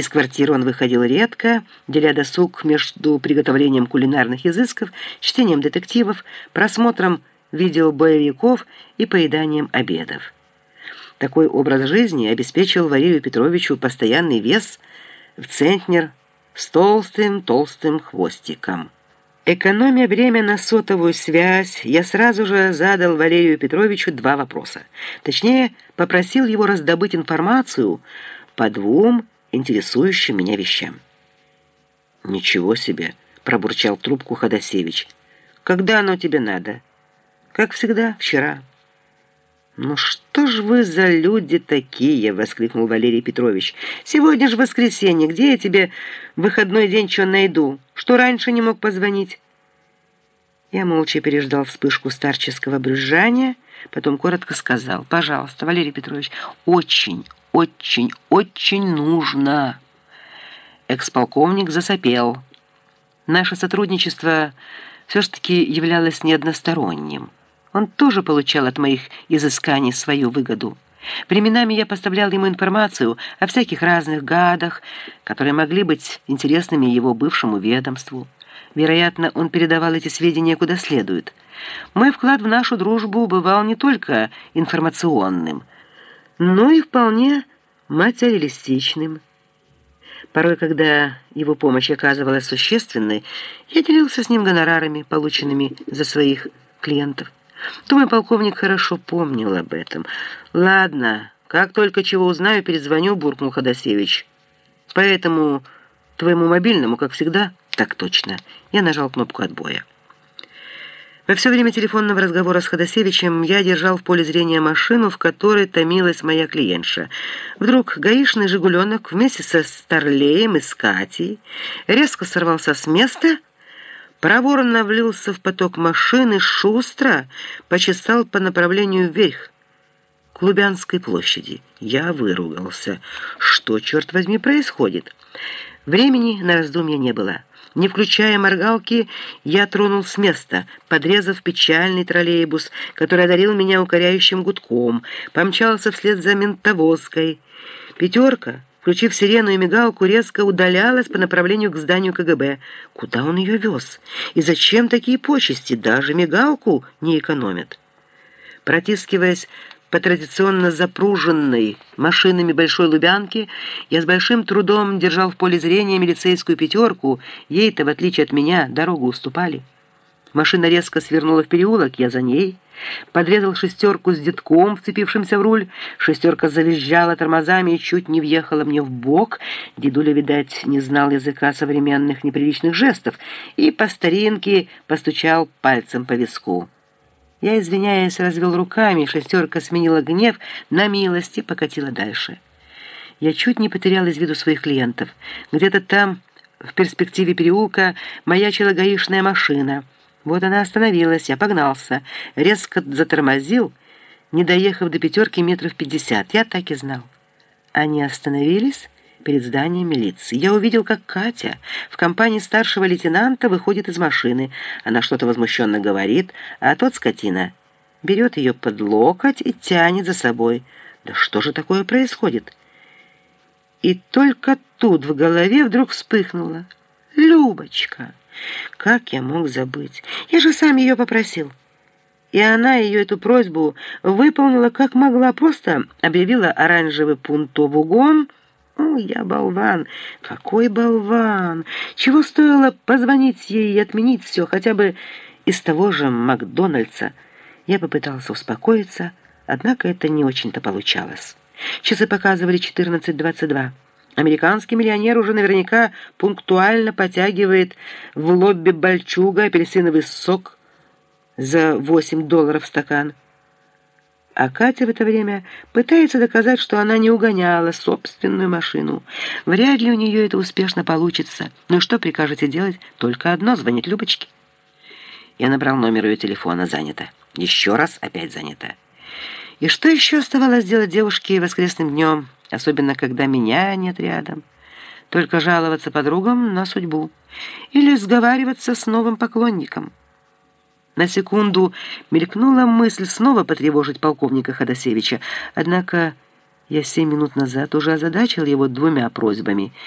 Из квартиры он выходил редко, деля досуг между приготовлением кулинарных изысков, чтением детективов, просмотром видеобоевиков и поеданием обедов. Такой образ жизни обеспечил Валерию Петровичу постоянный вес в центнер с толстым-толстым хвостиком. Экономя время на сотовую связь, я сразу же задал Валерию Петровичу два вопроса. Точнее, попросил его раздобыть информацию по двум интересующим меня вещам. «Ничего себе!» — пробурчал трубку Ходосевич. «Когда оно тебе надо?» «Как всегда, вчера». «Ну что ж вы за люди такие?» — воскликнул Валерий Петрович. «Сегодня же воскресенье. Где я тебе выходной день что найду? Что раньше не мог позвонить?» Я молча переждал вспышку старческого брюзжания, потом коротко сказал. «Пожалуйста, Валерий Петрович, очень, очень, очень нужно!» Эксполковник засопел. Наше сотрудничество все-таки являлось неодносторонним. Он тоже получал от моих изысканий свою выгоду. Временами я поставлял ему информацию о всяких разных гадах, которые могли быть интересными его бывшему ведомству. Вероятно, он передавал эти сведения куда следует. Мой вклад в нашу дружбу бывал не только информационным, но и вполне материалистичным. Порой, когда его помощь оказывалась существенной, я делился с ним гонорарами, полученными за своих клиентов. Думаю, полковник хорошо помнил об этом. «Ладно, как только чего узнаю, перезвоню», — буркнул Ходосевич. «Поэтому твоему мобильному, как всегда...» «Так точно». Я нажал кнопку отбоя. Во все время телефонного разговора с Ходосевичем я держал в поле зрения машину, в которой томилась моя клиентша. Вдруг гаишный «Жигуленок» вместе со Старлеем и с Катей резко сорвался с места — проворно влился в поток машины, шустро почесал по направлению вверх, к Лубянской площади. Я выругался. Что, черт возьми, происходит? Времени на раздумья не было. Не включая моргалки, я тронул с места, подрезав печальный троллейбус, который одарил меня укоряющим гудком, помчался вслед за ментовозкой. «Пятерка!» Включив сирену и мигалку, резко удалялась по направлению к зданию КГБ. Куда он ее вез? И зачем такие почести? Даже мигалку не экономят. Протискиваясь по традиционно запруженной машинами Большой Лубянки, я с большим трудом держал в поле зрения милицейскую пятерку. Ей-то, в отличие от меня, дорогу уступали. Машина резко свернула в переулок, я за ней. Подрезал шестерку с детком, вцепившимся в руль. Шестерка завизжала тормозами и чуть не въехала мне в бок. Дедуля, видать, не знал языка современных неприличных жестов и по старинке постучал пальцем по виску. Я, извиняясь, развел руками, шестерка сменила гнев на милость и покатила дальше. Я чуть не потерял из виду своих клиентов. Где-то там, в перспективе переулка, маячила гаишная машина — вот она остановилась, я погнался, резко затормозил, не доехав до пятерки метров пятьдесят. Я так и знал. Они остановились перед зданием милиции. Я увидел, как Катя в компании старшего лейтенанта выходит из машины. Она что-то возмущенно говорит, а тот скотина берет ее под локоть и тянет за собой. Да что же такое происходит? И только тут в голове вдруг вспыхнуло. «Любочка!» Как я мог забыть? Я же сам ее попросил. И она ее эту просьбу выполнила как могла, просто объявила оранжевый пунктовугон. О, я болван! Какой болван! Чего стоило позвонить ей и отменить все, хотя бы из того же Макдональдса? Я попытался успокоиться, однако это не очень-то получалось. Часы показывали 14.22. Американский миллионер уже наверняка пунктуально потягивает в лобби Бальчуга апельсиновый сок за 8 долларов стакан. А Катя в это время пытается доказать, что она не угоняла собственную машину. Вряд ли у нее это успешно получится. Ну что прикажете делать? Только одно — звонить Любочке. Я набрал номер ее телефона. Занято. Еще раз опять занято. И что еще оставалось делать девушке воскресным днем? особенно когда меня нет рядом. Только жаловаться подругам на судьбу или сговариваться с новым поклонником. На секунду мелькнула мысль снова потревожить полковника Ходосевича, однако я семь минут назад уже озадачил его двумя просьбами —